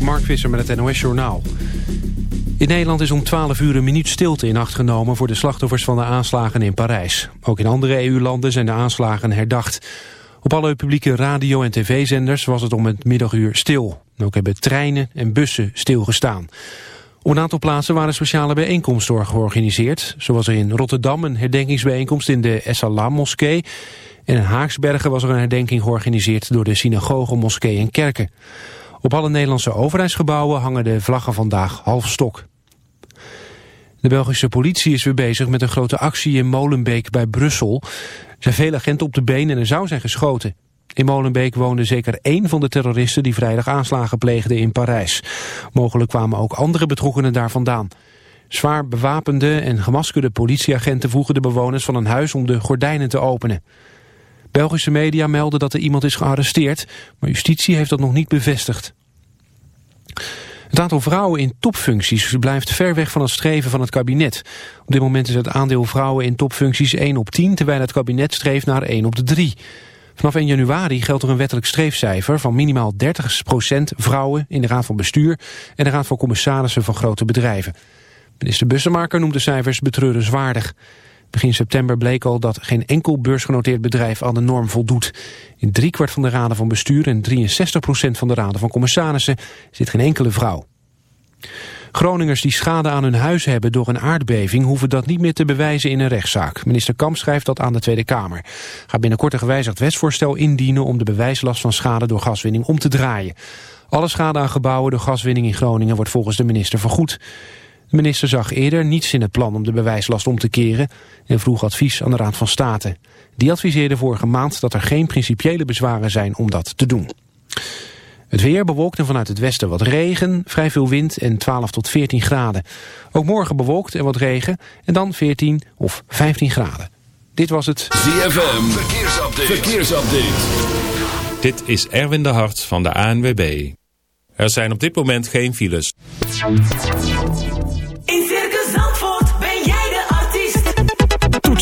Mark Visser met het NOS Journaal. In Nederland is om 12 uur een minuut stilte in acht genomen... voor de slachtoffers van de aanslagen in Parijs. Ook in andere EU-landen zijn de aanslagen herdacht. Op alle publieke radio- en tv-zenders was het om het middaguur stil. Ook hebben treinen en bussen stilgestaan. Op een aantal plaatsen waren speciale bijeenkomsten georganiseerd. Zo was er in Rotterdam een herdenkingsbijeenkomst in de Essalam-moskee... en in Haaksbergen was er een herdenking georganiseerd... door de synagoge, moskee en kerken. Op alle Nederlandse overheidsgebouwen hangen de vlaggen vandaag half stok. De Belgische politie is weer bezig met een grote actie in Molenbeek bij Brussel. Er zijn veel agenten op de been en er zou zijn geschoten. In Molenbeek woonde zeker één van de terroristen die vrijdag aanslagen pleegden in Parijs. Mogelijk kwamen ook andere betrokkenen daar vandaan. Zwaar bewapende en gemaskerde politieagenten vroegen de bewoners van een huis om de gordijnen te openen. Belgische media melden dat er iemand is gearresteerd, maar justitie heeft dat nog niet bevestigd. Het aantal vrouwen in topfuncties blijft ver weg van het streven van het kabinet. Op dit moment is het aandeel vrouwen in topfuncties 1 op 10, terwijl het kabinet streeft naar 1 op de 3. Vanaf 1 januari geldt er een wettelijk streefcijfer van minimaal 30% vrouwen in de Raad van Bestuur en de Raad van Commissarissen van grote bedrijven. Minister Bussemaker noemt de cijfers betreurenswaardig. Begin september bleek al dat geen enkel beursgenoteerd bedrijf aan de norm voldoet. In driekwart van de raden van bestuur en 63% van de raden van commissarissen zit geen enkele vrouw. Groningers die schade aan hun huis hebben door een aardbeving... hoeven dat niet meer te bewijzen in een rechtszaak. Minister Kamp schrijft dat aan de Tweede Kamer. Gaat binnenkort een gewijzigd wetsvoorstel indienen... om de bewijslast van schade door gaswinning om te draaien. Alle schade aan gebouwen door gaswinning in Groningen... wordt volgens de minister vergoed. De minister zag eerder niets in het plan om de bewijslast om te keren... en vroeg advies aan de Raad van State. Die adviseerde vorige maand dat er geen principiële bezwaren zijn om dat te doen. Het weer bewolkt en vanuit het westen wat regen, vrij veel wind en 12 tot 14 graden. Ook morgen bewolkt en wat regen en dan 14 of 15 graden. Dit was het ZFM Verkeersupdate. Verkeersupdate. Dit is Erwin de Hart van de ANWB. Er zijn op dit moment geen files.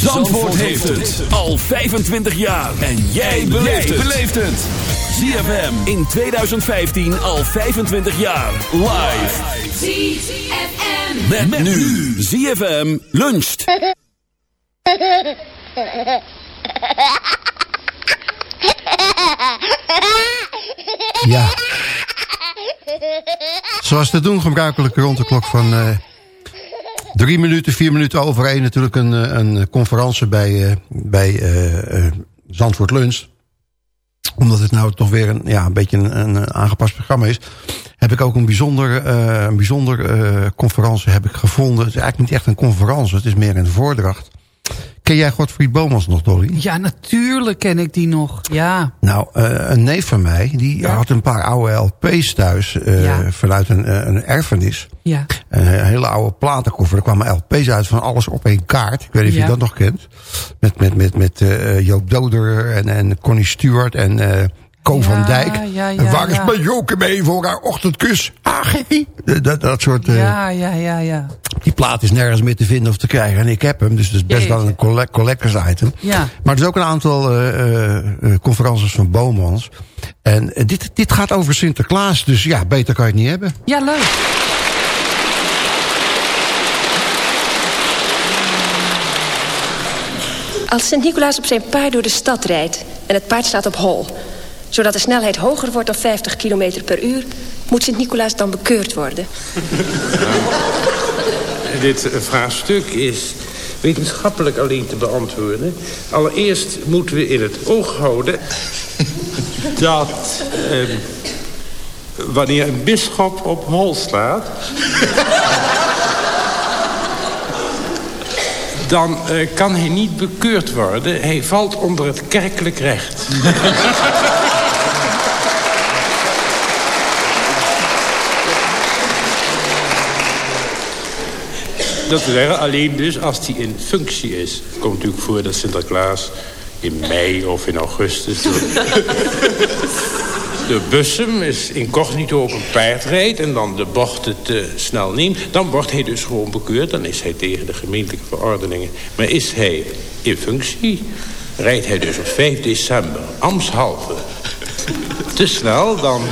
Zandvoort heeft het al 25 jaar. En jij beleeft het. ZFM in 2015 al 25 jaar. Live. ZFM. Met, nu. ZFM luncht. Ja. Zoals te doen gebruikelijk rond de klok van eh, drie minuten, vier minuten over natuurlijk een, eh, een conferentie bij, eh, bij eh, Zandvoort Lunch. Omdat het nou toch weer een, ja, een beetje een, aangepast programma is... heb ik ook een bijzonder, eh, een bijzonder conferentie heb ik gevonden. Het is eigenlijk niet echt een conferentie, het is meer een voordracht. Ken jij Godfried Bomans nog, Dolly? Ja, natuurlijk ken ik die nog. Ja. Nou, eh, een neef van mij, die Ja. had een paar oude LP's thuis... eh, Ja. vanuit een, eh, een erfenis. Ja. Een hele oude platenkoffer. Er kwamen LP's uit van alles op één kaart. Ik weet niet of Ja. je dat nog kent. Met, met, met, met Joop Doder en, en Connie Stewart en Co Ja, van Dijk. ja, ja, en waar is ja. mijn Joke mee voor haar ochtendkus? Ah, gekkie. Dat, dat, dat soort eh, Ja, ja, ja, ja. Die plaat is nergens meer te vinden of te krijgen. En ik heb hem, dus het is best wel een collect collectors item. Ja. Maar er is ook een aantal eh, eh, eh, conferences van Bomans. En dit, dit gaat over Sinterklaas, dus ja, beter kan je het niet hebben. Ja, leuk. Als Sint-Nicolaas op zijn paard door de stad rijdt en het paard staat op hol... zodat de snelheid hoger wordt dan 50 km per uur... moet Sint-Nicolaas dan bekeurd worden. Dit vraagstuk is wetenschappelijk alleen te beantwoorden. Allereerst moeten we in het oog houden... dat eh, wanneer een bisschop op hol slaat... dan eh, kan hij niet bekeurd worden. Hij valt onder het kerkelijk recht. Dat wil zeggen, alleen dus als die in functie is. Het komt natuurlijk voor dat Sinterklaas in mei of in augustus... de bussem is incognito op een paard rijdt... en dan de bochten te snel neemt... dan wordt hij dus gewoon bekeurd. Dan is hij tegen de gemeentelijke verordeningen. Maar is hij in functie... rijdt hij dus op 5 december, ambtshalve... te snel, dan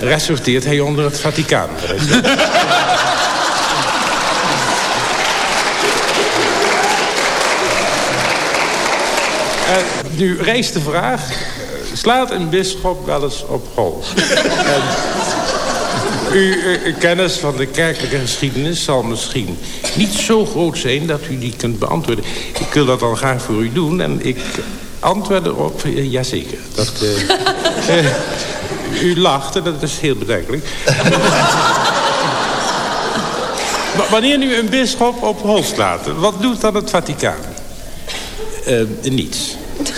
resorteert hij onder het Vaticaan. nu reist de vraag... slaat een bisschop wel eens op hol? En uw, kennis van de kerkelijke geschiedenis zal misschien niet zo groot zijn... dat u die kunt beantwoorden. Ik wil dat dan graag voor u doen en ik antwoord erop... eh, jazeker, dat... eh, eh, u lacht en dat is heel bedenkelijk. Wanneer nu een bisschop op hol slaat, wat doet dan het Vaticaan? Niets.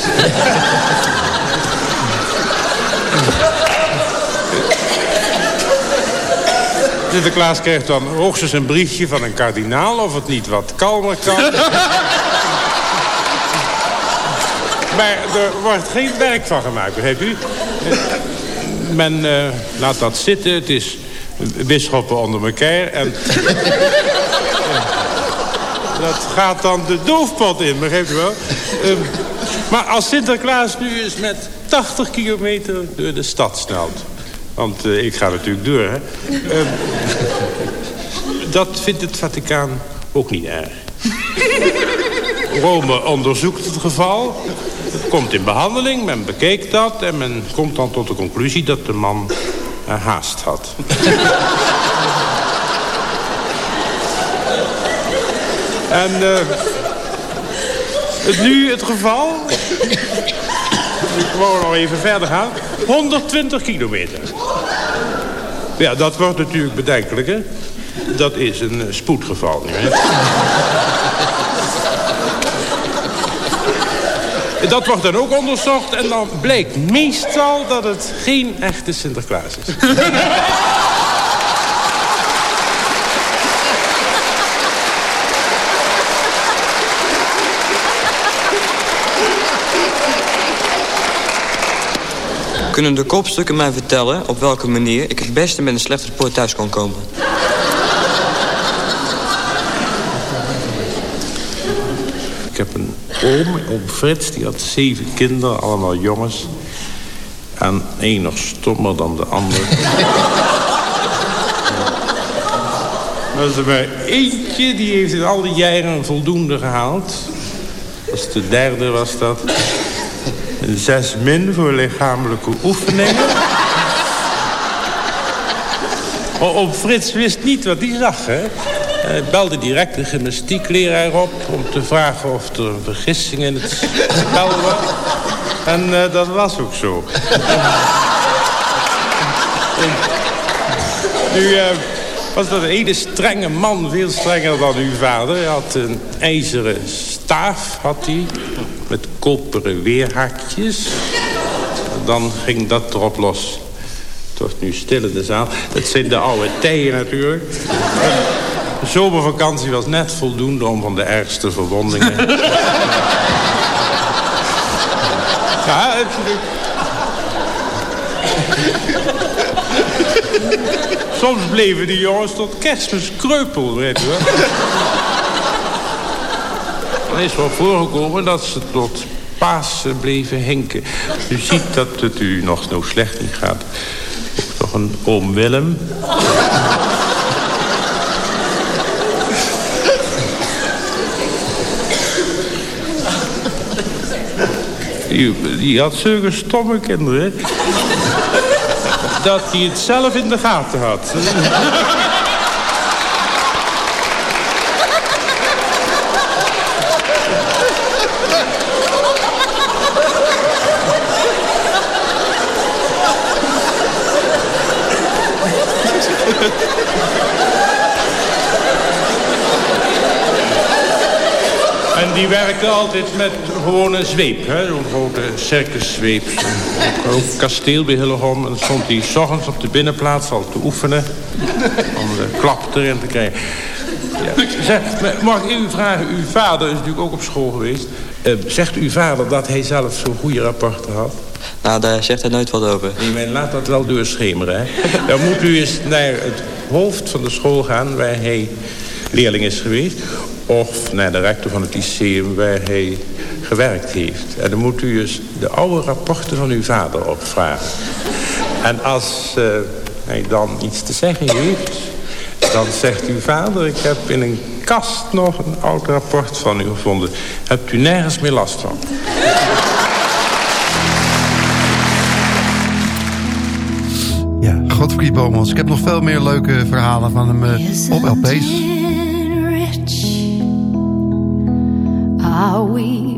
Sinterklaas krijgt dan hoogstens een briefje van een kardinaal... of het niet wat kalmer kan. maar er wordt geen werk van gemaakt, begrijpt u? Men eh, laat dat zitten. Het is bisschoppen onder elkaar. En dat gaat dan de doofpot in, begrijpt u wel? Ehm, maar als Sinterklaas nu eens met 80 kilometer door de stad snelt... want eh, ik ga natuurlijk door, hè... Ehm, dat vindt het Vaticaan ook niet erg. Rome onderzoekt het geval, komt in behandeling, men bekijkt dat... en men komt dan tot de conclusie dat de man eh, haast had. En uh, het nu het geval... Ik wou nog even verder gaan. 120 kilometer. Ja, dat wordt natuurlijk bedenkelijk, hè? Dat is een eh, spoedgeval nu, hè? Dat wordt dan ook onderzocht en dan blijkt meestal dat het geen echte Sinterklaas is. Kunnen de kopstukken mij vertellen op welke manier ik het beste met een slecht rapport thuis kan komen? Ik heb een oom, oom Frits, die had zeven kinderen, allemaal jongens. En één nog stommer dan de ander. Maar er is er maar eentje, die heeft in al die jaren voldoende gehaald. Dat is de derde was dat. Zes min voor lichamelijke oefeningen. O- Oom Frits wist niet wat hij zag, hè. Hij belde direct de gymnastiekleraar op... om te vragen of er een vergissing in het spel was. En eh, dat was ook zo. Nu eh, was dat een hele strenge man, veel strenger dan uw vader. Hij had een ijzeren staaf, had hij, met koperen weerhaakjes. Dan ging dat erop los. Het wordt nu stil in de zaal. Dat zijn de oude tijden natuurlijk. De zomervakantie was net voldoende om van de ergste verwondingen... Ja, het... Soms bleven die jongens tot kerstmis kreupel, weet je wel. Is wel voorgekomen dat ze tot Pasen bleven hinken. U ziet dat het u nog zo slecht niet gaat. Ook nog een oom Willem. Die, die had zulke stomme kinderen... dat hij het zelf in de gaten had. Die werkte altijd met gewoon een zweep, hè? Zo'n grote circuszweep. Ook, ook kasteel bij Hillegom. En dan stond hij s ochtends op de binnenplaats al te oefenen. Om de klap erin te krijgen. Ja. Zeg, mag ik u vragen, uw vader is natuurlijk ook op school geweest. Eh, zegt uw vader dat hij zelf zo'n goede rapporten had? Nou, daar zegt hij nooit wat over. Nee, maar laat dat wel doorschemeren, hè. Dan moet u eens naar het hoofd van de school gaan... waar hij leerling is geweest. Of naar de rector van het lyceum waar hij gewerkt heeft. En dan moet u eens de oude rapporten van uw vader opvragen. En als eh, hij dan iets te zeggen heeft... dan zegt uw vader... ik heb in een kast nog een oud rapport van u gevonden. Hebt u nergens meer last van? Ja, Godfried Bomans. Ik heb nog veel meer leuke verhalen van hem eh, op LP's. We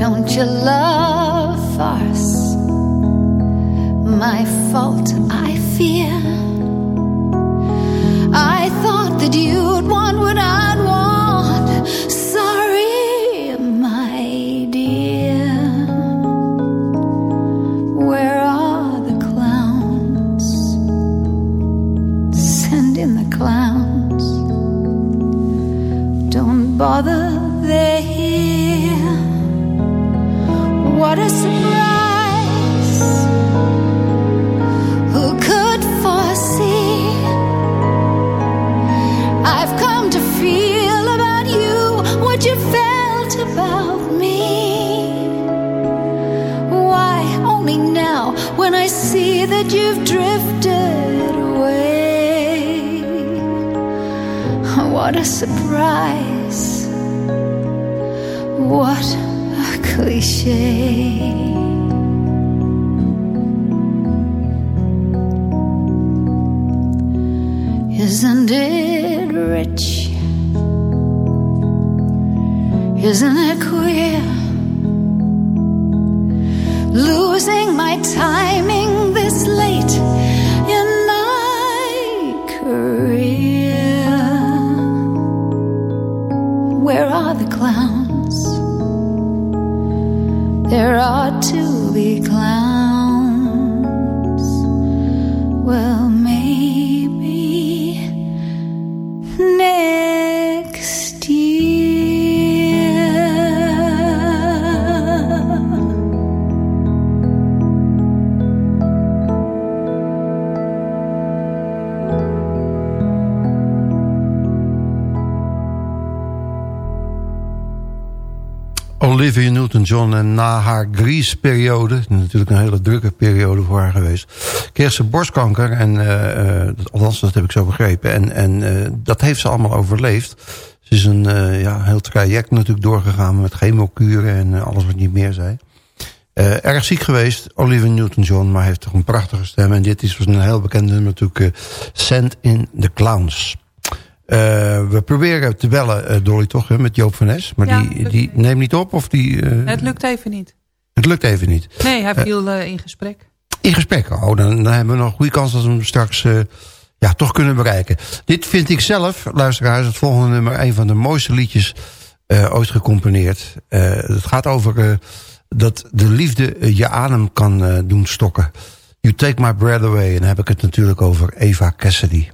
Don't you love farce? My fault, I fear. I thought that you'd want what I'd a surprise! What a cliche. Isn't it rich? Isn't it queer? Losing my timing Olivia Newton-John. En na haar Grease-periode, natuurlijk een hele drukke periode voor haar geweest... kreeg ze borstkanker. En, uh, althans, dat heb ik zo begrepen. En, en uh, dat heeft ze allemaal overleefd. Ze is een ja, heel traject natuurlijk doorgegaan met chemokuren en alles wat niet meer zei. Erg ziek geweest, Olivia Newton-John, maar heeft toch een prachtige stem. En dit is een heel bekende natuurlijk, uh, Send in the Clowns. Uh, we proberen te bellen, Dolly, toch, hè, met Joop van Nes. Maar Ja, die, die neemt niet op of die... Het lukt even niet. Het lukt even niet. Nee, hij viel eh, in gesprek. In gesprek, oh, dan, dan hebben we nog een goede kans dat we hem straks uh, ja, toch kunnen bereiken. Dit vind ik zelf, luisteraars, het volgende nummer... een van de mooiste liedjes uh, ooit gecomponeerd. Uh, het gaat over dat de liefde je adem kan doen stokken. You Take My Breath Away. En dan heb ik het natuurlijk over Eva Cassidy.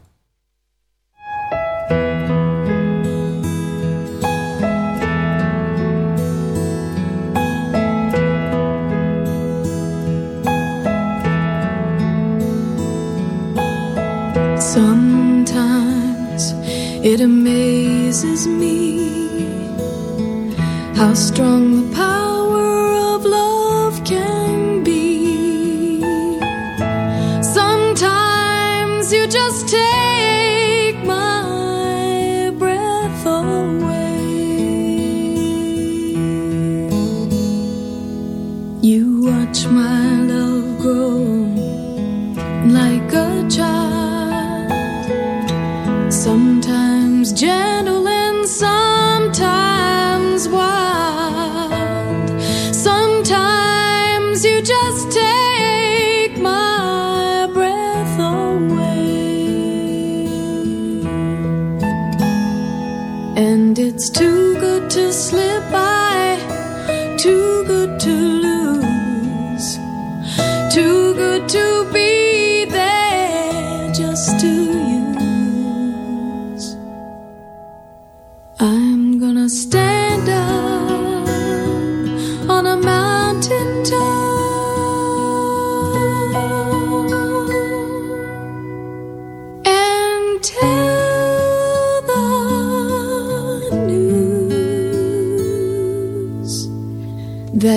Sometimes it amazes me how strong the power of love can be. Sometimes you just take my breath away. You watch my love grow like a child.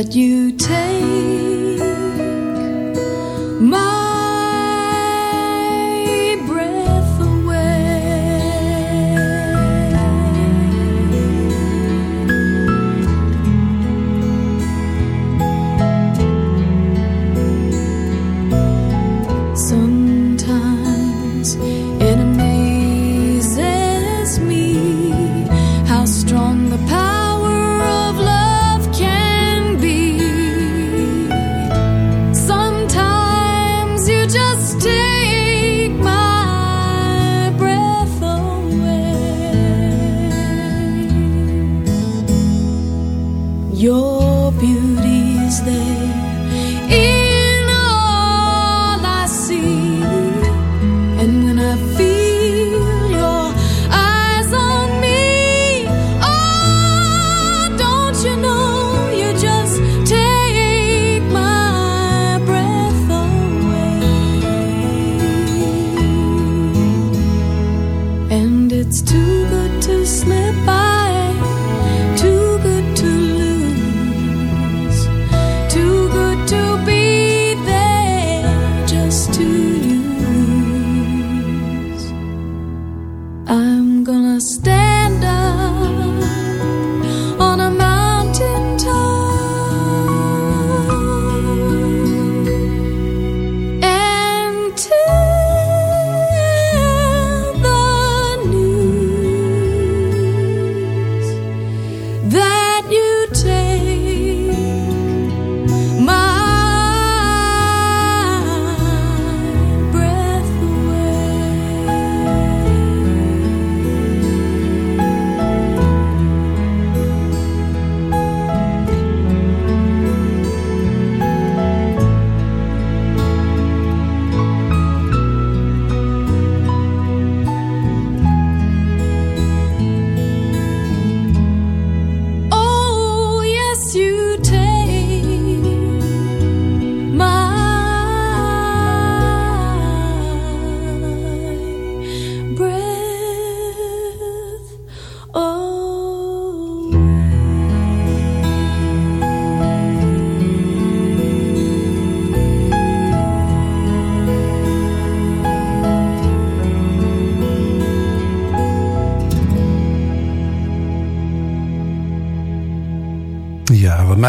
That you take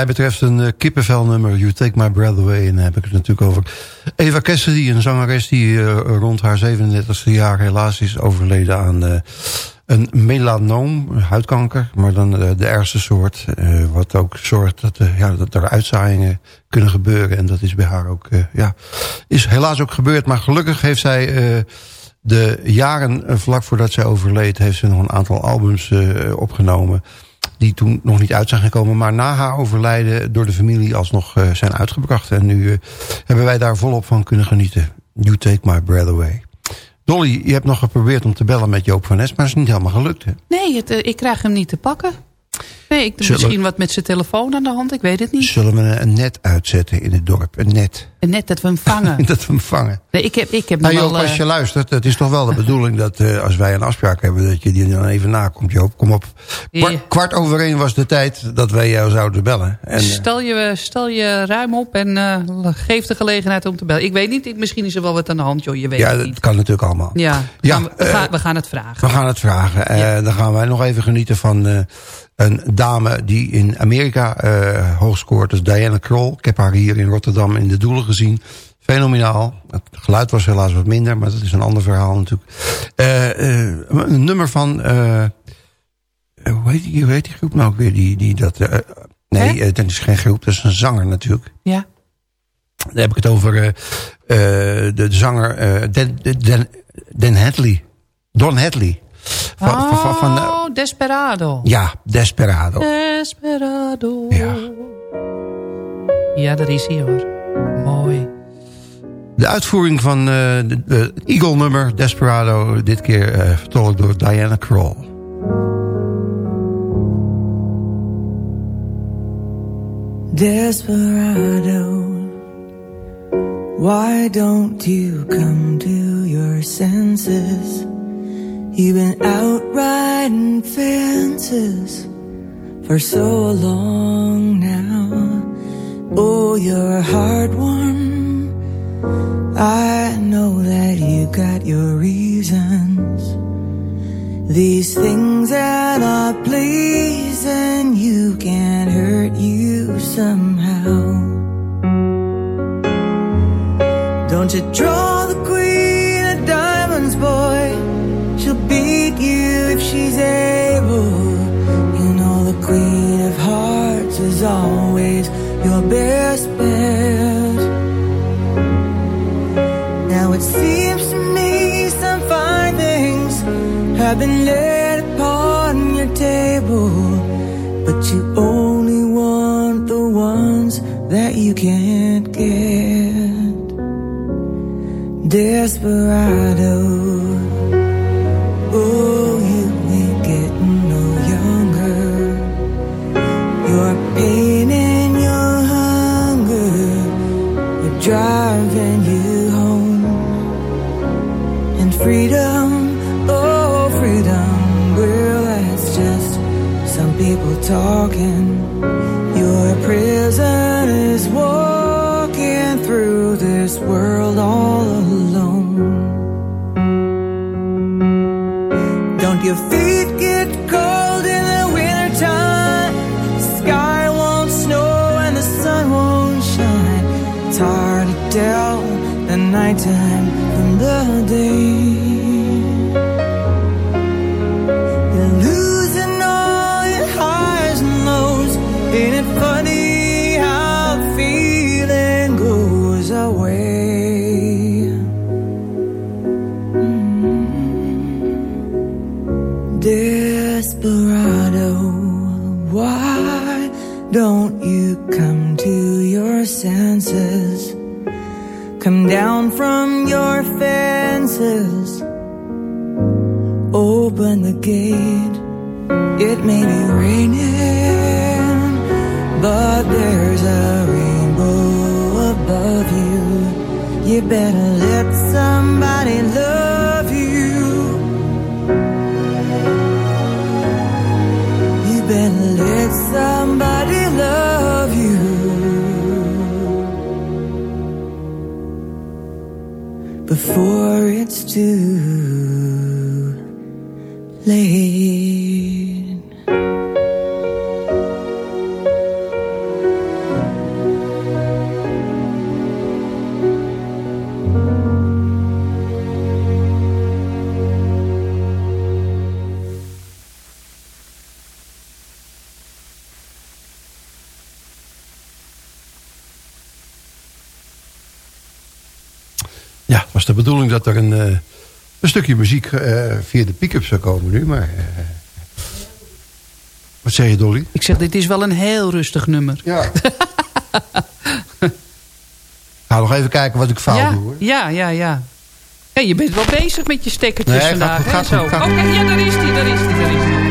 mij betreft een uh, kippenvelnummer. You Take My Breath Away. En dan heb ik het natuurlijk over Eva Cassidy. Een zangeres die uh, rond haar 37e jaar helaas is overleden aan uh, een melanoom, huidkanker. Maar dan de ergste soort. wat ook zorgt dat, ja, dat er uitzaaiingen kunnen gebeuren. En dat is bij haar ook, ja, is helaas ook gebeurd. Maar gelukkig heeft zij de jaren vlak voordat zij overleed... heeft ze nog een aantal albums opgenomen die toen nog niet uit zijn gekomen... maar na haar overlijden door de familie alsnog uh, zijn uitgebracht. En nu uh, hebben wij daar volop van kunnen genieten. You Take My Breath Away. Dolly, je hebt nog geprobeerd om te bellen met Joop van Nes... maar het is niet helemaal gelukt, hè? Nee, het, uh, ik krijg hem niet te pakken. Nee, ik doe misschien wat met zijn telefoon aan de hand, ik weet het niet. Zullen we een net uitzetten in het dorp? Een net. Een net dat we hem vangen. dat we hem vangen. Nee, ik heb, ik heb nou, Joop, als je luistert, het is toch wel de bedoeling dat uh, als wij een afspraak hebben... dat je die dan even nakomt, Joop. Kom op. Kwart, Ja. kwart over één was de tijd dat wij jou zouden bellen. En, uh, Stel je, stel je ruim op en uh, geef de gelegenheid om te bellen. Ik weet niet, ik, misschien is er wel wat aan de hand, joh. Je weet ja, het dat niet. kan natuurlijk allemaal. Ja, Ja, we, eh, gaan, we gaan het vragen. We gaan het vragen. Ja. Eh, dan gaan wij nog even genieten van eh, een dame die in Amerika eh hoog scoort. Dus Diana Kroll. Ik heb haar hier in Rotterdam in de Doelen gezien. Fenomenaal. Het geluid was helaas wat minder, maar dat is een ander verhaal natuurlijk. Eh, eh, een nummer van... hoe, heet die, hoe heet die groep nou ook weer? Die, die dat, nee, dat is geen groep, dat is een zanger natuurlijk. Ja. Dan heb ik het over de, zanger Dan, Dan, Dan Hadley. Don Hadley. Van, van, van, van, oh, Desperado. ja, Desperado. Desperado. Ja. Ja, daar is hij hoor. Mooi. De uitvoering van eh, de, de Eagle-nummer Desperado... dit keer eh, vertolkt door Diana Kroll. Desperado, why don't you come to your senses? You've been out riding fences for so long now. Oh, you're a hard one. I know that you got your reasons. These things that are pleasing you can hurt you somehow. Don't you draw she's able. You know the queen of hearts is always your best bet. Now it seems to me some fine things have been laid upon your table, but you only want the ones that you can't get. Desperado, your feet get cold in the wintertime? The sky won't snow and the sun won't shine. It's hard to tell the nighttime from the day. de bedoeling dat er een, eh, een stukje muziek eh, via de pick-up zou komen nu, maar... Eh, wat zeg je, Dolly? Ik zeg, dit is wel een heel rustig nummer. Ja. Ga nog even kijken wat ik fout doe, hoor. Ja, ja, ja. Hey, je bent wel bezig met je stekkertjes nee, vandaag. Gaat, gaat, gaat, Oké, ja, daar is die, daar is die, daar is die.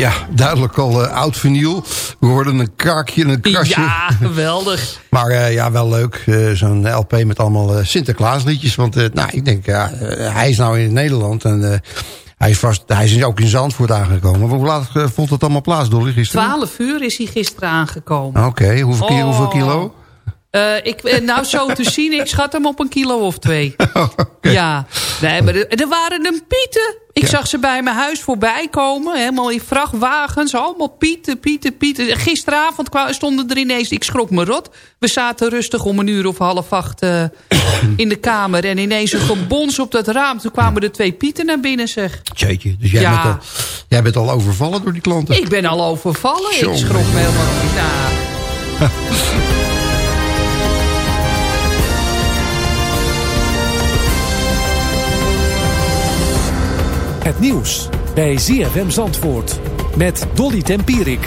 Ja, duidelijk al eh, oud vernieuw. We hoorden een kraakje en een krasje. Ja, geweldig. maar eh, ja, wel leuk. Eh, zo'n LP met allemaal Sinterklaasliedjes. Want nou, ik denk, ja, hij is nou in Nederland. En hij is, vast, hij is ook in Zandvoort aangekomen. Hoe laat vond het allemaal plaats, Dolly, gisteren? Twaalf uur is hij gisteren aangekomen. Oké, hoeveel, oh. hoeveel kilo? Eh, ik, eh, nou, zo te zien, ik schat hem op een kilo of twee. Oh, ja, nee, maar er, waren een pieten. Ik zag ze bij mijn huis voorbij komen. Helemaal in vrachtwagens. Allemaal pieten, pieten, pieten. Gisteravond stonden er ineens... Ik schrok me rot. We zaten rustig om een uur of half acht eh, in de kamer. En ineens een gebons op dat raam. Toen kwamen er twee pieten naar binnen, zeg. Dus jij, bent, al, jij bent al overvallen door die klanten? Ik ben al overvallen. Ik schrok me helemaal... Nou. Het nieuws bij ZFM Zandvoort met Dolly Tempierik.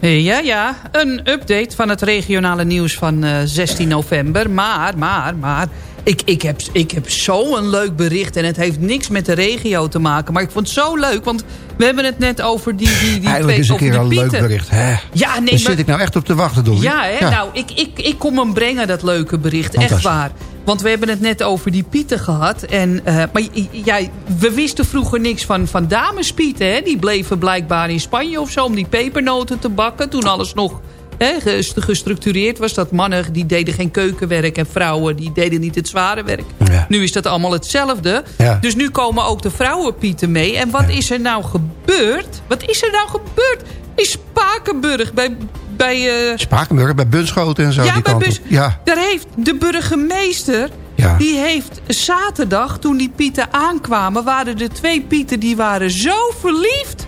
Ja, ja, een update van het regionale nieuws van eh, 16 november. Maar, maar, maar, ik, ik, heb, ik heb zo'n leuk bericht. En het heeft niks met de regio te maken. Maar ik vond het zo leuk, want we hebben het net over die, die, die Eindelijk twee eens een keer een leuk bericht. Hè? Ja, nee, Daar maar- zit ik nou echt op te wachten, Dolly. Ja, hè? nou, ik, ik, ik kom hem brengen, dat leuke bericht. Echt waar. Want we hebben het net over die pieten gehad. En, eh, maar j- ja, we wisten vroeger niks van, van damespieten. Hè? Die bleven blijkbaar in Spanje of zo om die pepernoten te bakken. Toen alles nog hè, ges- gestructureerd was. Dat mannen die deden geen keukenwerk en vrouwen die deden niet het zware werk. Ja. Nu is dat allemaal hetzelfde. Ja. Dus nu komen ook de vrouwenpieten mee. En wat is er nou gebeurd? Wat is er nou gebeurd? In Spakenburg bij... bij eh, Spakenburg, bij Bunschoten en zo. ja, die bij bus. Ja, Daar heeft de burgemeester... Ja. Die heeft zaterdag, toen die pieten aankwamen... waren de twee pieten die waren zo verliefd.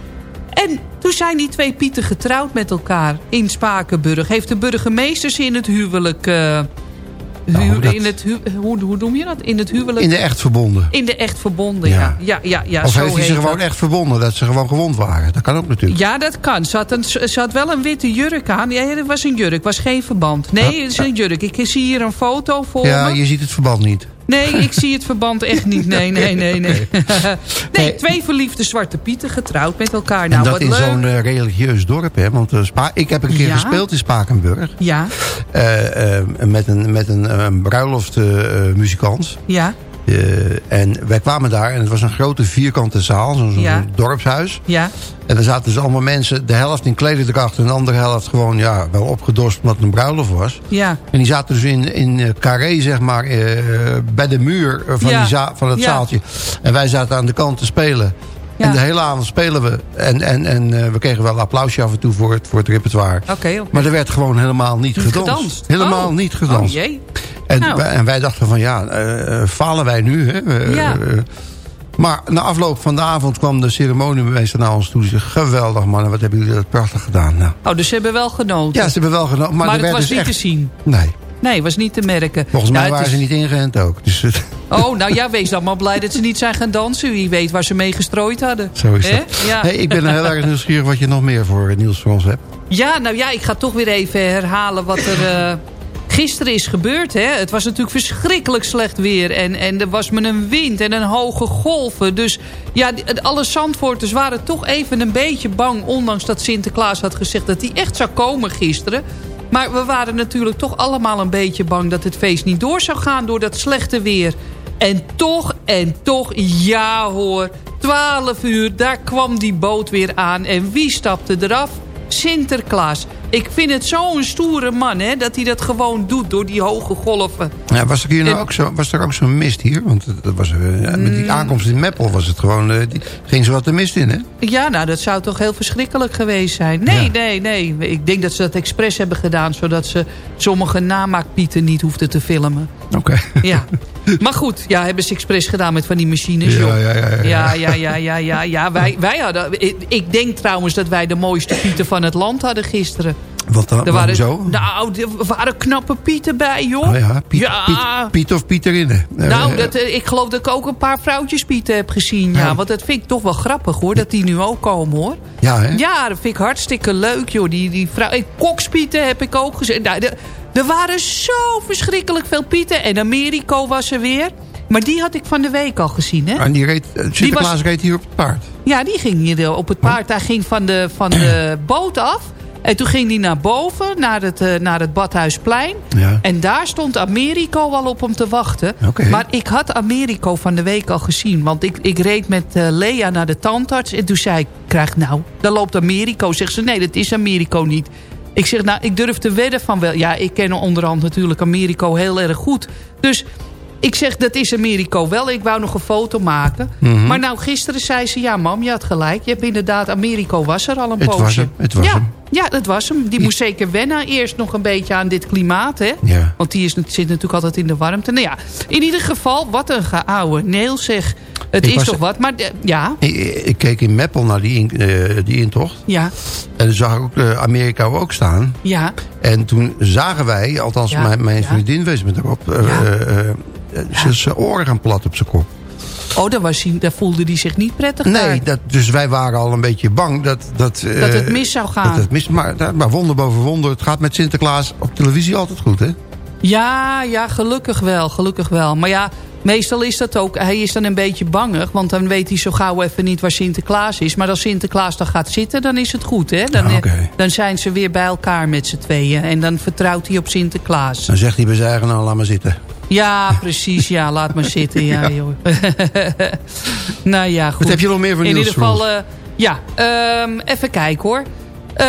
En toen zijn die twee pieten getrouwd met elkaar in Spakenburg. Heeft de burgemeester ze in het huwelijk... eh, Nou, dat- in het hu- hoe, hoe noem je dat? In het huwelijk... in de echt verbonden. In de echt verbonden, ja. Ja. Ja, ja, of zo heeft hij ze gewoon echt verbonden, dat ze gewoon gewond waren? Dat kan ook natuurlijk. Ja, dat kan. Ze had, een, ze had wel een witte jurk aan. Ja, het was een jurk, was geen verband. Nee, het is een jurk. Ik zie hier een foto voor Ja, me. je ziet het verband niet. Nee, ik zie het verband echt niet. Nee, nee, nee, nee. nee, twee verliefde zwarte pieten getrouwd met elkaar. en Nou, dat wat in zo'n eh, religieus dorp, hè? Want eh, Spa ik heb een keer Ja. gespeeld in Spakenburg. Ja, eh, met een, met een, een bruiloftmuzikant. ja, Eh, en wij kwamen daar en het was een grote vierkante zaal, zo'n Ja. dorpshuis. ja. En daar zaten dus allemaal mensen, de helft in klederdracht en de andere helft gewoon ja, wel opgedorst omdat het een bruiloft was. Ja, En die zaten dus in, in eh, carré, zeg maar, eh, bij de muur van, Ja. die za- van het Ja. zaaltje. En wij zaten aan de kant te spelen. Ja. En de hele avond spelen we. En, en, en we kregen wel een applausje af en toe voor het, voor het repertoire. oké. Maar er werd gewoon helemaal niet, Niet gedanst. gedanst. Helemaal Oh. niet gedanst. Oh jee. En, Nou. wij, en wij dachten van ja, eh, eh, falen wij nu? Hè? Ja. eh, maar na afloop van de avond kwam de ceremoniemeester naar ons toe. Geweldig mannen, wat hebben jullie dat prachtig gedaan. Nou, Oh, dus ze hebben wel genoten. ja, ze hebben wel genomen. Maar, maar het was dus niet echt... te zien. Nee, Nee, was niet te merken. volgens mij Nou, waren ze niet ingeënt ook. Dus het- Oh, nou ja, wees dan maar blij dat ze niet zijn gaan dansen. Wie weet waar ze mee gestrooid hadden. zo is Hè? dat. Ja. Hey, ik ben heel erg nieuwsgierig wat je nog meer voor nieuws voor ons hebt. Ja, nou ja, ik ga toch weer even herhalen wat er gisteren is gebeurd. Hè. Het was natuurlijk verschrikkelijk slecht weer. En, en er was met een wind en een hoge golven. Dus ja, alle Zandvoorters waren toch even een beetje bang. Ondanks dat Sinterklaas had gezegd dat hij echt zou komen gisteren. Maar we waren natuurlijk toch allemaal een beetje bang... dat het feest niet door zou gaan door dat slechte weer. En toch, en toch, ja hoor... 12 uur, daar kwam die boot weer aan. En wie stapte eraf? Sinterklaas. Ik vind het zo'n stoere man, hè, dat hij dat gewoon doet door die hoge golven. Ja, was er hier nou En- ook zo, was er ook zo'n mist hier? Want dat was, eh, ja, met Mm. die aankomst in Meppel was het gewoon... die, ging ze wat de mist in, hè? Ja, nou, dat zou toch heel verschrikkelijk geweest zijn. Nee, Ja. nee, nee. Ik denk dat ze dat expres hebben gedaan... zodat ze sommige namaakpieten niet hoefden te filmen. Oké. Ja. Maar goed, ja, hebben ze expres gedaan met van die machines, Ja, joh. ja, ja, ja. ja, ja, ja, ja, ja, ja. Wij, wij hadden, ik, denk trouwens dat wij de mooiste pieten van het land hadden gisteren. Wat dan? Er waren, zo? Nou, er waren knappe pieten bij, joh. Oh ja, Piet, Ja. Piet, Piet of Pieterinnen. Eh, Nou, dat, eh, ik geloof dat ik ook een paar vrouwtjes pieten heb gezien. Ja, Ja. want dat vind ik toch wel grappig, hoor. Dat die nu ook komen, hoor. Ja, hè? Ja, dat vind ik hartstikke leuk, joh. Die, die vrouw... eh, Kokspieten heb ik ook gezien. Nou, de- er waren zo verschrikkelijk veel pieten. En Americo was er weer. Maar die had ik van de week al gezien, hè? En die reed, eh, Sinterklaas was- reed hier op het paard. Ja, die ging hier op het paard. Hij ging van de, van de boot af. En toen ging hij naar boven, naar het, eh, naar het Badhuisplein. Ja. En daar stond Americo al op hem te wachten. Maar ik had Americo van de week al gezien. Want ik, ik reed met eh, Lea naar de tandarts. En toen zei ik, krijg nou, daar loopt Americo. Zegt ze, nee, dat is Americo niet. Ik zeg, nou, ik durf te wedden van wel. Ja, ik ken onderhand natuurlijk Americo heel erg goed. Dus ik zeg, dat is Americo wel. Ik wou nog een foto maken. Mhm. Maar nou, gisteren zei ze... Ja, mam, je had gelijk. Je hebt inderdaad... Americo was er al een Het poosje. was hem, het was ja, hem. Ja, dat was hem. Die moest zeker wennen. Eerst nog een beetje aan dit klimaat, hè. Ja. Want die is, zit natuurlijk altijd in de warmte. Nou ja, in ieder geval, wat een geouwe neel zeg. Het Ik is toch wat, maar eh, ja, Ik, ik keek in Meppel naar die, in- die intocht. ja, En dan zag ik ook eh, Amerika ook staan. ja. En toen zagen wij, althans Ja, mijn, mijn vriendin wees me erop... eh, eh, eh, ze zijn oren gaan plat op zijn kop. Oh, daar, was hij, daar voelde hij zich niet prettig daar. Nee, dat, dus wij waren al een beetje bang dat... Dat, eh, Dat het mis zou gaan. Dat het mis, maar, maar wonder boven wonder, het gaat met Sinterklaas op televisie altijd goed, hè? Ja, ja, gelukkig wel, gelukkig wel. Maar ja, meestal is dat ook... Hij is dan een beetje bangig, want dan weet hij zo gauw even niet waar Sinterklaas is. Maar als Sinterklaas dan gaat zitten, dan is het goed, hè? Dan, eh, dan zijn ze weer bij elkaar met z'n tweeën. En dan vertrouwt hij op Sinterklaas. Dan zegt hij bij zijn eigen, nou, laat maar zitten. Ja, precies. Ja, laat maar zitten. Ja, joh. nou ja, goed. Wat heb je nog meer voor In nieuws ieder voor geval, eh, ja, ehm, even kijken hoor. Eh,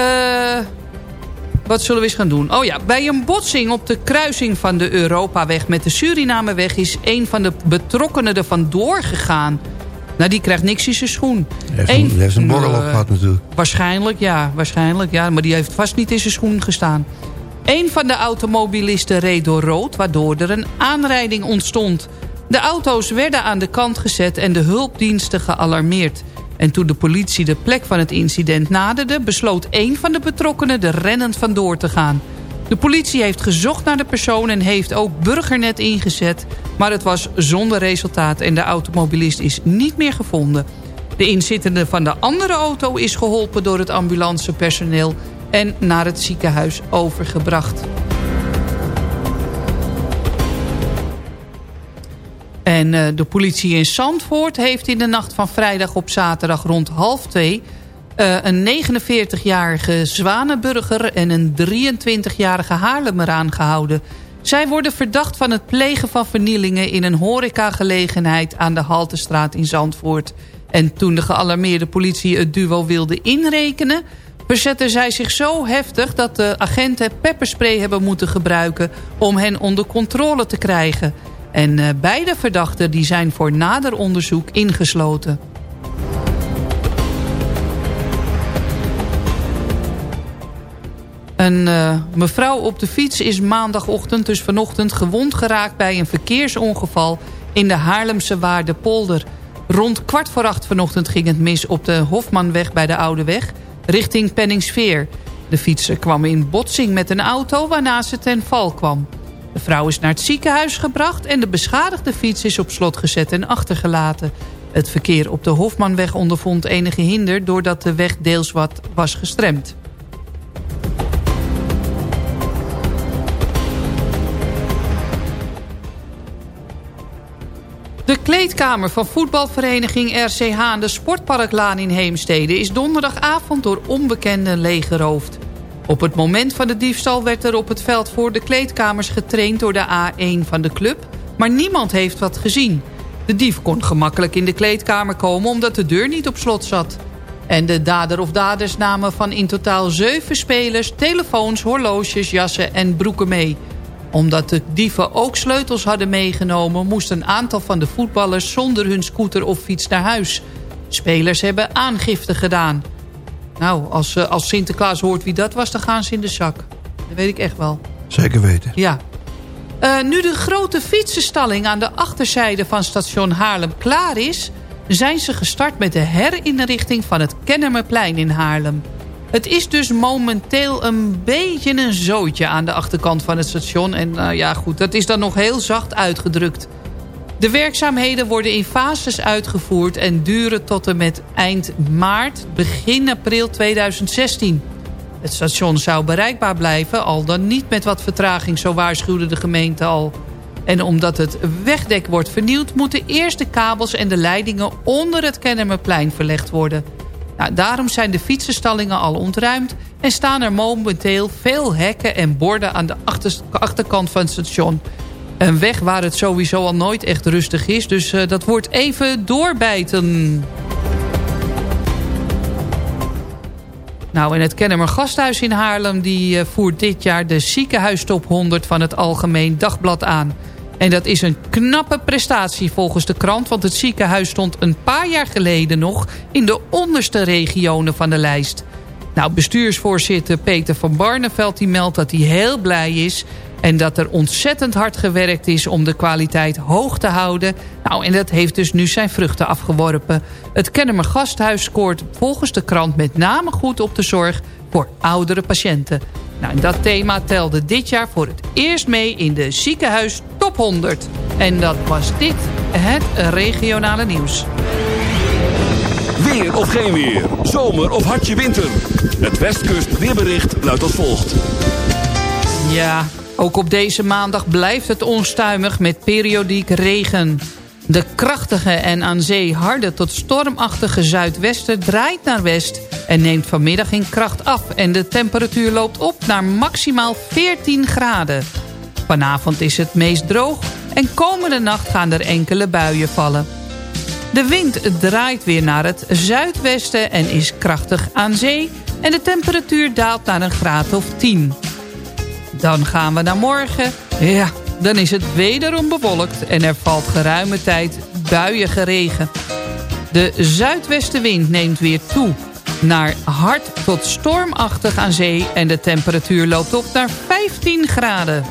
wat zullen we eens gaan doen? Oh ja, bij een botsing op de kruising van de Europaweg met de Surinameweg... is een van de betrokkenen er vandoor gegaan. Nou, die krijgt niks in zijn schoen. Hij heeft, een, hij heeft een borrel Nee. opgehad natuurlijk. Waarschijnlijk, ja. Waarschijnlijk, ja. Maar die heeft vast niet in zijn schoen gestaan. Een van de automobilisten reed door rood... waardoor er een aanrijding ontstond. De auto's werden aan de kant gezet en de hulpdiensten gealarmeerd. En toen de politie de plek van het incident naderde... besloot één van de betrokkenen er rennend vandoor te gaan. De politie heeft gezocht naar de persoon en heeft ook burgernet ingezet... maar het was zonder resultaat en de automobilist is niet meer gevonden. De inzittende van de andere auto is geholpen door het ambulancepersoneel... en naar het ziekenhuis overgebracht. En eh, de politie in Zandvoort heeft in de nacht van vrijdag op zaterdag rond half twee... eh, een 49-jarige Zwanenburger en een 23-jarige Haarlemmer aangehouden. Zij worden verdacht van het plegen van vernielingen... in een horecagelegenheid aan de Haltestraat in Zandvoort. En toen de gealarmeerde politie het duo wilde inrekenen... verzetten zij zich zo heftig dat de agenten pepperspray hebben moeten gebruiken... om hen onder controle te krijgen... En eh, beide verdachten die zijn voor nader onderzoek ingesloten. Een eh, mevrouw op de fiets is maandagochtend, dus vanochtend... gewond geraakt bij een verkeersongeval in de Haarlemse Waardepolder. Rond kwart voor acht vanochtend ging het mis op de Hofmanweg bij de Oude Weg... richting Penningsveer. De fietser kwam in botsing met een auto waarna ze ten val kwam. De vrouw is naar het ziekenhuis gebracht... en de beschadigde fiets is op slot gezet en achtergelaten. Het verkeer op de Hofmanweg ondervond enige hinder... doordat de weg deels wat was gestremd. De kleedkamer van voetbalvereniging RCH aan de Sportparklaan in Heemstede... is donderdagavond door onbekenden leeggeroofd. Op het moment van de diefstal werd er op het veld voor de kleedkamers getraind door de A1 van de club... maar niemand heeft wat gezien. De dief kon gemakkelijk in de kleedkamer komen omdat de deur niet op slot zat. En de dader of daders namen van in totaal zeven spelers... telefoons, horloges, jassen en broeken mee omdat de dieven ook sleutels hadden meegenomen... moest een aantal van de voetballers zonder hun scooter of fiets naar huis. Spelers hebben aangifte gedaan. Nou, als, eh, als Sinterklaas hoort wie dat was, dan gaan ze in de zak. Dat weet ik echt wel. Zeker weten. Ja. Eh, nu de grote fietsenstalling aan de achterzijde van station Haarlem klaar is... zijn ze gestart met de herinrichting van het Kennemerplein in Haarlem. Het is dus momenteel een beetje een zootje aan de achterkant van het station. En nou ja, goed, dat is dan nog heel zacht uitgedrukt. De werkzaamheden worden in fases uitgevoerd... en duren tot en met eind maart, begin april 2016. Het station zou bereikbaar blijven, al dan niet met wat vertraging... zo waarschuwde de gemeente al. En omdat het wegdek wordt vernieuwd... moeten eerst de kabels en de leidingen onder het Kennemerplein verlegd worden... Nou, daarom zijn de fietsenstallingen al ontruimd... en staan er momenteel veel hekken en borden aan de achter- achterkant van het station. Een weg waar het sowieso al nooit echt rustig is... dus eh, dat wordt even doorbijten. Nou, en het Kennemer Gasthuis in Haarlem... die eh, voert dit jaar de ziekenhuistop 100 van het Algemeen Dagblad aan. En dat is een knappe prestatie volgens de krant... want het ziekenhuis stond een paar jaar geleden nog... in de onderste regionen van de lijst. Nou, bestuursvoorzitter Peter van Barneveld die meldt dat hij heel blij is... en dat er ontzettend hard gewerkt is om de kwaliteit hoog te houden. Nou, en dat heeft dus nu zijn vruchten afgeworpen. Het Kennemer Gasthuis scoort volgens de krant met name goed op de zorg... voor oudere patiënten. Nou, en dat thema telde dit jaar voor het eerst mee in de ziekenhuis Top 100. En dat was dit, het regionale nieuws. Weer of geen weer. Zomer of hartje winter. Het Westkust weerbericht luidt als volgt. Ja, ook op deze maandag blijft het onstuimig met periodiek regen. De krachtige en aan zee harde tot stormachtige zuidwesten draait naar west... en neemt vanmiddag in kracht af en de temperatuur loopt op naar maximaal 14 graden. Vanavond is het meest droog en komende nacht gaan er enkele buien vallen. De wind draait weer naar het zuidwesten en is krachtig aan zee... en de temperatuur daalt naar een graad of 10. Dan gaan we naar morgen. Ja, dan is het wederom bewolkt en er valt geruime tijd buiige regen. De zuidwestenwind neemt weer toe naar hard tot stormachtig aan zee... en de temperatuur loopt op naar 15 graden.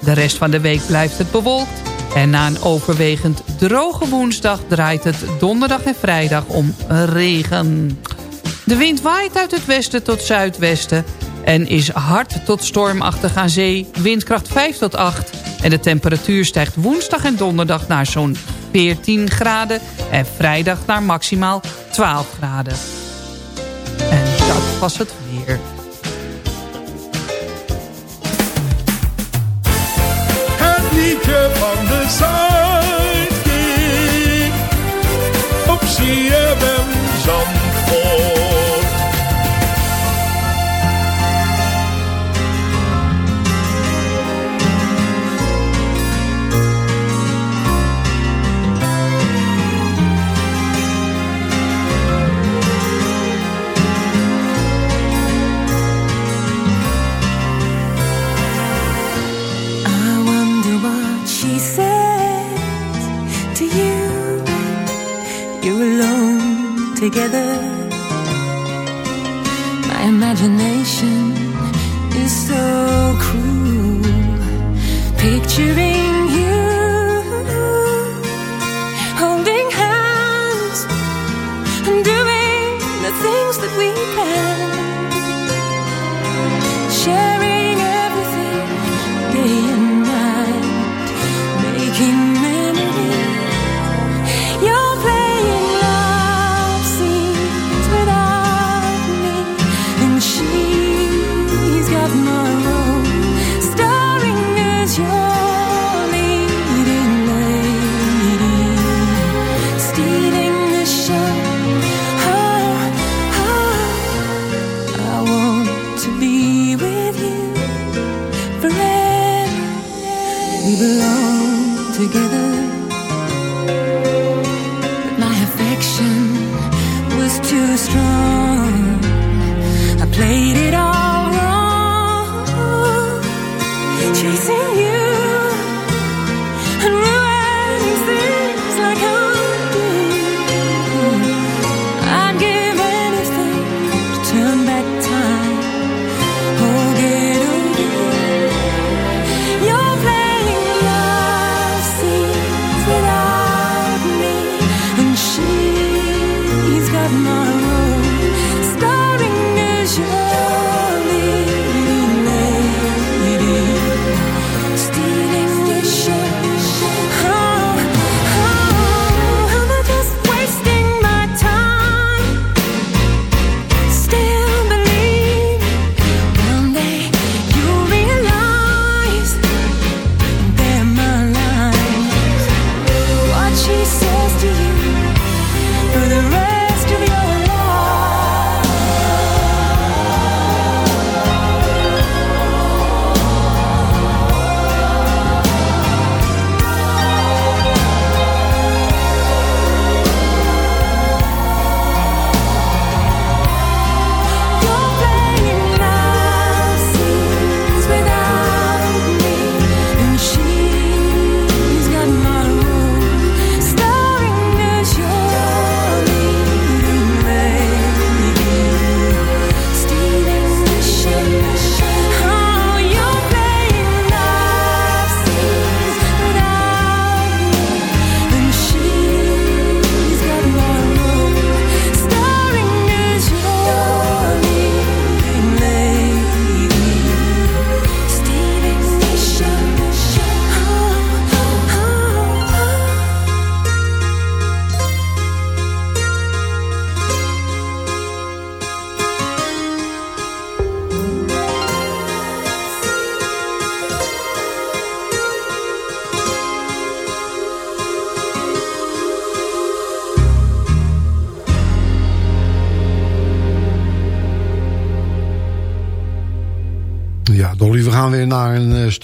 De rest van de week blijft het bewolkt... en na een overwegend droge woensdag draait het donderdag en vrijdag om regen. De wind waait uit het westen tot zuidwesten... en is hard tot stormachtig aan zee, windkracht 5 tot 8... en de temperatuur stijgt woensdag en donderdag naar zo'n 14 graden... en vrijdag naar maximaal 12 graden. Was het weer. Het liedje van de Zuidkiek. Op CFM Zandvoort. Together. My imagination is so cruel. Picturing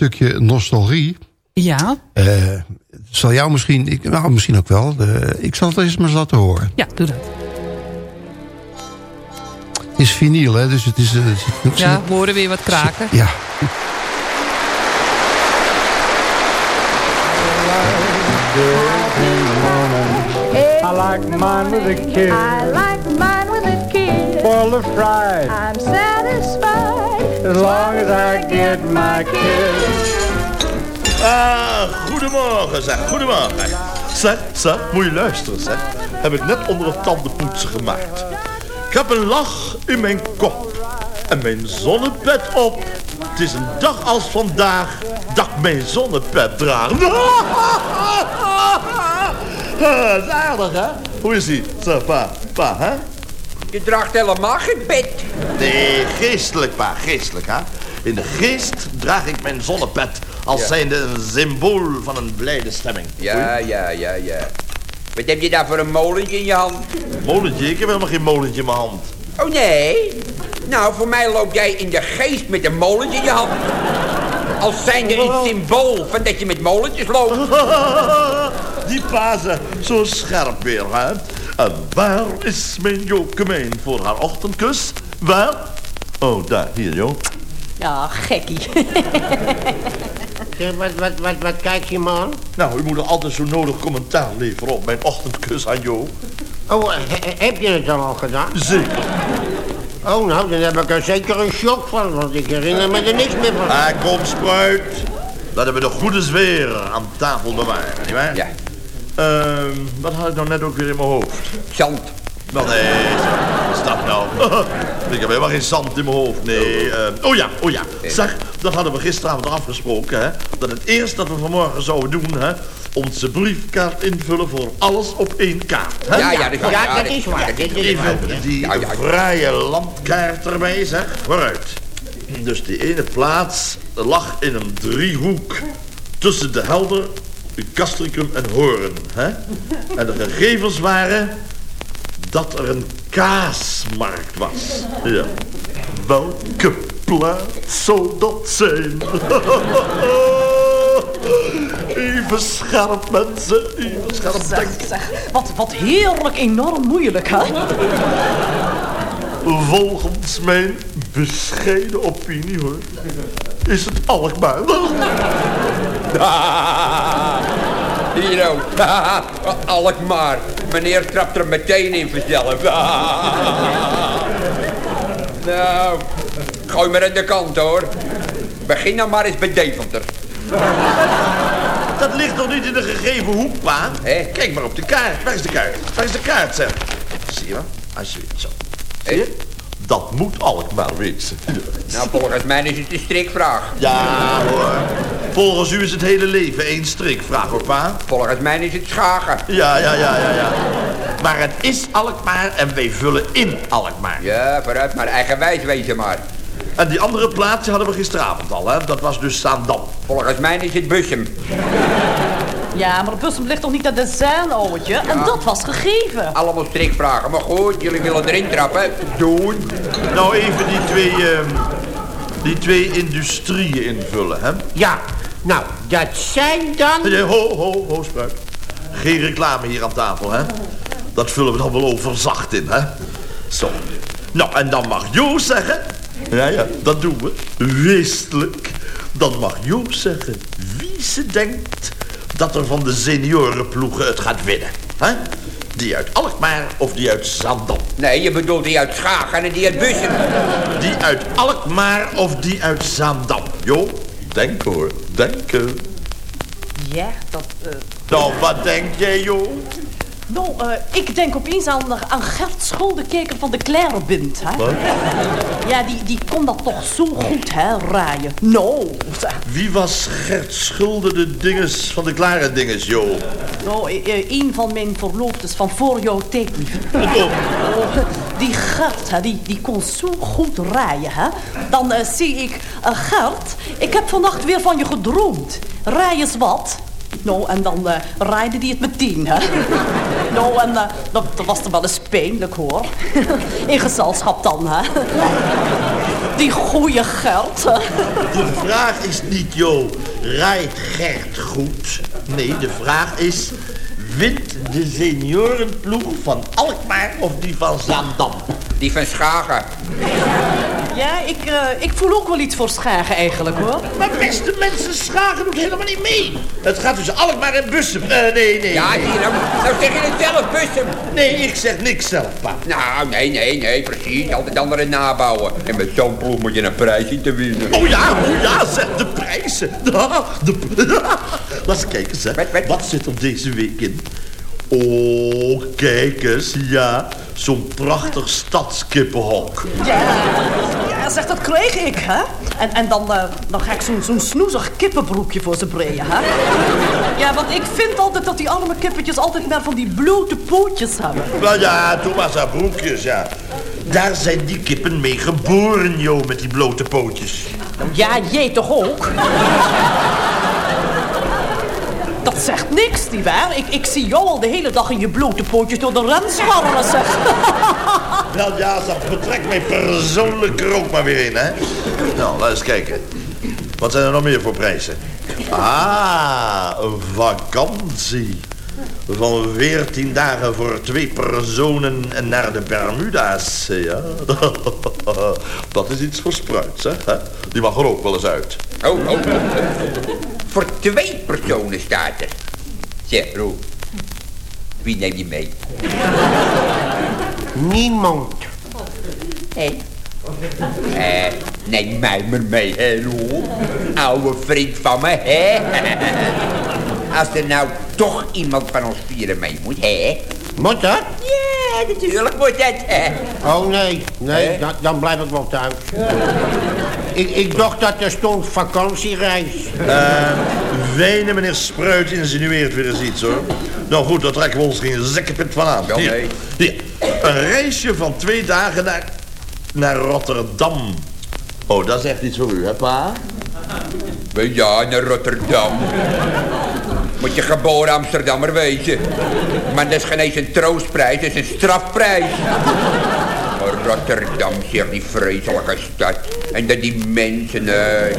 stukje nostalgie. Ja. Eh, het zal jou misschien, ik, nou, misschien ook wel. eh, ik zal het eens maar eens laten horen. Ja, doe dat. Het is vinyl, hè, dus het is... eh, het- het- Ja, we horen weer wat kraken. Ja. I like mine with a kiss. I like mine with a kiss. Full of fried. I'm satisfied. As long as I get my. Ah, goedemorgen zeg, goedemorgen. Zeg, zeg, moet je luisteren zeg. Heb ik net onder het tandenpoetsen gemaakt. Ik heb een lach in mijn kop. En mijn zonnepet op. Het is een dag als vandaag dat ik mijn zonnepet draag. Dat is aardig hè? Hoe is ie? Zo, pa, pa, hè? Je draagt helemaal geen pet. Nee, geestelijk pa, geestelijk hè? In de geest draag ik mijn zonnepet als Ja. zijnde een symbool van een blijde stemming. Ja, ja, ja, ja. Wat heb je daar voor een molentje in je hand? Molentje? Ik heb helemaal geen molentje in mijn hand. Oh nee? Nou, voor mij loop jij in de geest met een molentje in je hand. Als zijnde een symbool van dat je met molentjes loopt. Die pazen, zo scherp weer, hè? En waar is mijn Jokemijn voor haar ochtendkus? Waar? Oh, daar, hier, joh. Ja, gekkie. wat, wat, wat, wat kijk je, man? Nou, u moet er altijd zo nodig commentaar leveren op mijn ochtendkus aan Jo. Oh, he- heb je het dan al gedaan? Zeker. Oh, nou, dan heb ik er zeker een shock van, want ik herinner me er niks meer van. Ah, kom, spruit. Laten we de goede sfeer aan tafel bewaren, nietwaar? Ja. Ehm, wat had ik nou net ook weer in mijn hoofd? Zand. Wel nee, dat nou? ik heb helemaal geen zand in mijn hoofd, nee. ehm, oh ja, oh ja. Zeg, dat hadden we gisteravond afgesproken, hè. Dat het eerst dat we vanmorgen zouden doen, hè. Onze briefkaart invullen voor alles op één kaart, hè? Ja, ja, dat is waar. Ja, dat is waar, Even die vrije landkaart erbij, zeg. Vooruit. Dus die ene plaats lag in een driehoek tussen de Helder, Castricum en Hoorn. Hè? En de gegevens waren dat er een kaasmarkt was. Ja. Welke plaats zou dat zijn? Even scherp, mensen. Even scherp Zeg, zeg, wat, wat heerlijk enorm moeilijk, hè? Volgens mijn bescheiden opinie, hoor, is het Alkmaar. Hier ook. Alkmaar. Meneer trapt er meteen in vanzelf. nou, gooi maar aan de kant hoor. Begin dan maar eens bij Deventer. Dat ligt nog niet in de gegeven hoek, pa. Kijk maar op de kaart. Waar is de kaart? Waar is de kaart, zeg? Zie je wel? Alsjeblieft, zo. Zie je? Dat moet Alkmaar wezen. Nou, volgens mij is het een strikvraag. Ja, hoor. Volgens u is het hele leven één strikvraag, hoor, pa. Volgens mij is het schagen. Ja, ja, ja, ja, ja. Maar het is Alkmaar en wij vullen in Alkmaar. Ja, vooruit maar eigenwijs wezen maar. En die andere plaats hadden we gisteravond al, hè? Dat was dus Zaandam. Volgens mij is het Bussum. Ja, maar de Bussum ligt toch niet aan de Zaan, ouwtje? En dat was gegeven. Allemaal strikvragen. Maar goed, jullie willen erin trappen. Doen. Nou, even die twee, ehm, die twee industrieën invullen, hè? Ja, nou, dat zijn dan... Ho, ho, ho, spruit. Geen reclame hier aan tafel, hè? Dat vullen we dan wel overzacht in, hè? Zo. Nou, en dan mag Joost zeggen... Ja, ja, dat doen we. Wistelijk. Dan mag Joost zeggen wie ze denkt dat er van de seniorenploegen het gaat winnen. hè? Die uit Alkmaar of die uit Zandam? Nee, je bedoelt die uit Schagen en die uit Bussum. Die uit Alkmaar of die uit Zaandam? Jo, denk hoor, denken. Ja, dat... eh, Nou, wat denk jij, joh? Nou, eh, ik denk opeens aan, aan Gert Schuldekeker van de Clairebind, hè? Wat? Ja, die, die kon dat toch zo goed, hè, raaien. Nou. Wie was Gert Schulde de dinges van de klare dinges, joh? Nou, eh, eh, een van mijn verloofdes van voor jouw tijd. Die Gert, hè, die, die kon zo goed raaien, hè. Dan eh, zie ik, eh, Gert, ik heb vannacht weer van je gedroomd. Raai eens wat. Nou, en dan eh raaide die het meteen, hè. Nou, en eh, dat, was toch wel eens pijnlijk, hoor. In gezelschap dan, hè. Die goeie Gert. hè. De vraag is niet, joh, rijdt Gert goed? Nee, de vraag is, wint de seniorenploeg van Alkmaar of die van Zaandam? Die van Schagen. Ja, ik, eh, ik voel ook wel iets voor Schagen eigenlijk, hoor. Maar beste mensen, Schagen doet helemaal niet mee. Het gaat tussen Alkmaar en Bussum. Eh, nee, nee. Ja, hier, nou, nou zeg je het zelf, Bussum. Nee, ik zeg niks zelf, pa. Nou, nee, nee, nee, precies. Altijd anderen nabouwen. En met zo'n ploeg moet je een prijs zien te winnen. Oh ja, oh ja, zeg, de prijzen. De, de, Laat eens kijken, zeg. Wat zit er deze week in? Oh, kijk eens, ja. Zo'n prachtig stadskippenhok. Ja, zeg, dat kreeg ik, hè. En, en dan, eh, dan ga ik zo'n zo'n snoezig kippenbroekje voor ze breien, hè. Ja, want ik vind altijd dat die arme kippetjes altijd maar van die blote pootjes hebben. Nou ja, doe maar broekjes, ja. Daar zijn die kippen mee geboren, joh, met die blote pootjes. Ja, jij toch ook? Dat zegt niks, nietwaar? Ik, ik zie jou al de hele dag in je blote pootjes door de rem zwarrelen, zeg. Nou ja, dat betrekt mij persoonlijk er ook maar weer in, hè. Nou, laat eens kijken. Wat zijn er nog meer voor prijzen? Ah, een vakantie. Van 14 dagen voor twee personen en naar de Bermuda's. Ja, dat is iets voor spruit, zeg. hè? Die mag er ook wel eens uit. Oh, oh. Voor twee personen staat er. Zeg, Roel. Wie neem je mee? Niemand. Hé? Eh, neem mij maar mee, hè, Roel? Oude vriend van me, hè? Als er nou toch iemand van ons vieren mee moet, hè? Moet dat? Ja, natuurlijk moet dat, hè? Oh nee, nee, dan, dan blijf ik wel thuis. Ik, ik dacht dat er stond vakantiereis. Eh, wenen, meneer Spruit insinueert weer eens iets, hoor. Nou goed, daar trekken we ons geen zekkenpit van aan. Hier, nee. hier. Een reisje van twee dagen naar, naar Rotterdam. Oh, dat is echt iets voor u, hè, pa? Ja, naar Rotterdam. Moet je geboren Amsterdammer wezen. Maar dat is geen eens een troostprijs, dat is een strafprijs. Rotterdam, zeg die vreselijke stad. En dat die mensen, nee.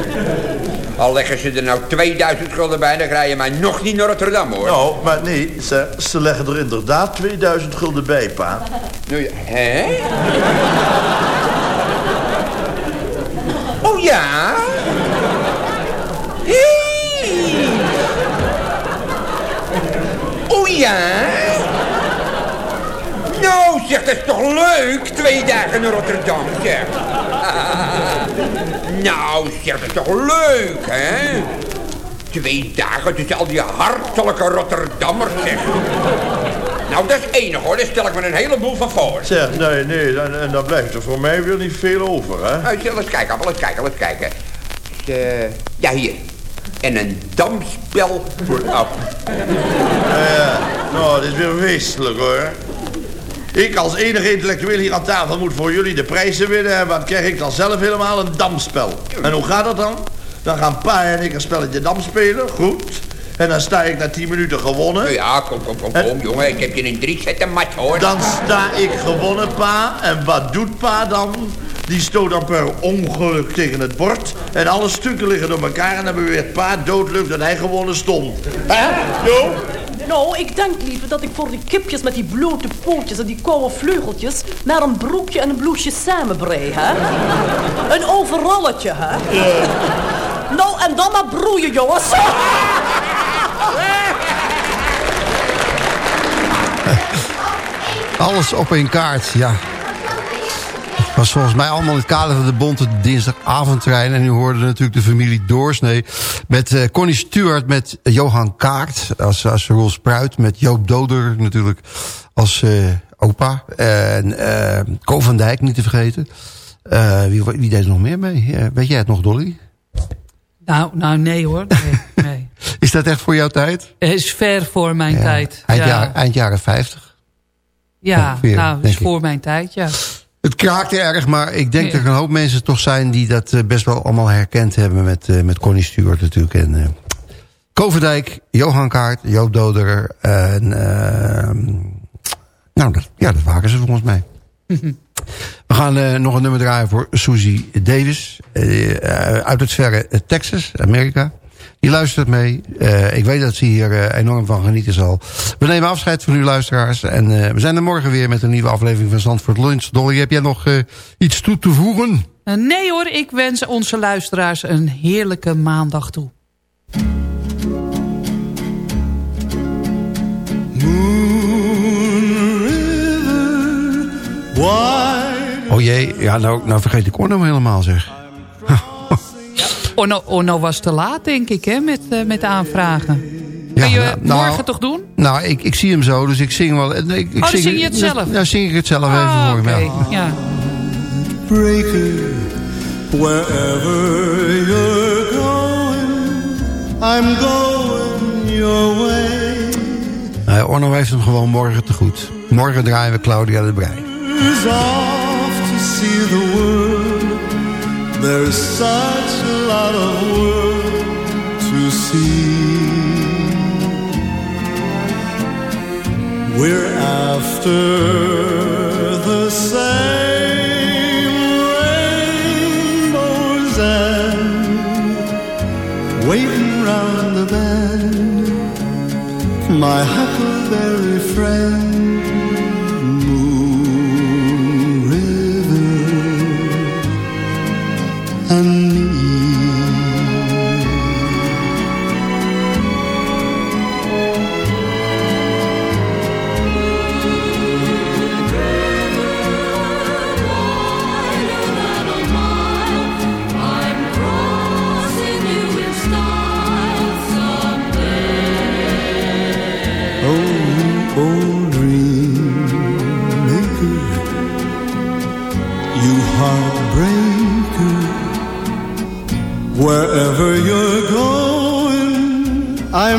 Al leggen ze er nou 2000 gulden bij, dan rij je mij nog niet naar Rotterdam, hoor. Nou, maar nee, ze, ze leggen er inderdaad 2000 gulden bij, pa. Nou ja, hè? Oh ja? Hey. Oh ja? Nou, zeg, dat is toch leuk? Twee dagen naar Rotterdam, zeg. nou, zeg, dat is toch leuk, hè? Twee dagen tussen al die hartelijke Rotterdammers, zeg. Nou, dat is enig, hoor. Daar stel ik me een heleboel van voor. Zeg, nee, nee, en, en dan blijft er voor mij weer niet veel over, hè? Nou, we eens kijken, laten we kijken, we kijken. Dus, eh, ja, hier. En een damspel vooraf. Ja, nou, dit is weer feestelijk, hoor. Ik als enige intellectueel hier aan tafel moet voor jullie de prijzen winnen... en wat krijg ik dan zelf helemaal een damspel. En hoe gaat dat dan? Dan gaan pa en ik een spelletje dam spelen, goed. En dan sta ik na 10 minuten gewonnen. Ja, kom, kom, kom, kom, jongen. Ik heb je in drie zetten mat, hoor. Dan sta ik gewonnen, pa. En wat doet pa dan? Die stoot dan per ongeluk tegen het bord. En alle stukken liggen door elkaar. En dan beweert pa doodleuk dat hij gewonnen stond. Hè? Jo? Nou, ik denk liever dat ik voor die kipjes met die blote pootjes en die koude vleugeltjes... naar een broekje en een blouseje samenbrei, hè? Een overalletje, hè? Nou, en dan maar broeien, jongens. Alles op één kaart, ja. Het was volgens mij allemaal in het kader van de Bonte dinsdagavondtrein. En u hoorde natuurlijk de familie Doorsnee. Met eh, Connie Stewart, met Johan Kaart als, als Roel Spruit. Met Joop Doder natuurlijk als eh, opa. En Ko van Dijk niet te vergeten. Wie, wie deed er nog meer mee? Weet jij het nog, Dolly? Nou, nou nee hoor. Nee, nee. Is dat echt voor jouw tijd? Het is ver voor mijn tijd. Eind, ja, jaar- eind jaren 50. ja ongeveer, nou, is voor mijn tijd, ja. Het kraakte erg, maar ik denk Ja. dat er een hoop mensen toch zijn... die dat eh, best wel allemaal herkend hebben met, eh, met Connie Stewart natuurlijk. En, eh Koverdijk, Johan Kaart, Joop Doderer en... eh, Nou, dat, ja, dat waren ze volgens mij. We gaan eh, nog een nummer draaien voor Susie Davis. uit het verre Texas, Amerika. Die luistert mee. Eh, ik weet dat ze hier eh, enorm van genieten zal. We nemen afscheid van u luisteraars. En eh, we zijn er morgen weer met een nieuwe aflevering van Zandvoort Lunch. Dolly, heb jij nog eh, iets toe te voegen? Eh, nee hoor, ik wens onze luisteraars een heerlijke maandag toe. Oh jee, ja, nou, nou vergeet ik Orno helemaal zeg. Onno, Onno was te laat denk ik hè, met, eh, met aanvragen. Ja, Kun je nou, nou, morgen toch doen? Nou, ik, ik zie hem zo, dus ik zing wel. eh, Ik, ik Oh, dan zing je het zelf? Nou, zing ik het zelf even voor hem. oké, ja. ja. breaker wherever you're going I'm going your way Orno heeft hem gewoon morgen te goed. Morgen draaien we Claudia de Brij. Who's off to see the world There's such a lot of world to see. We're after the same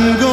I'm going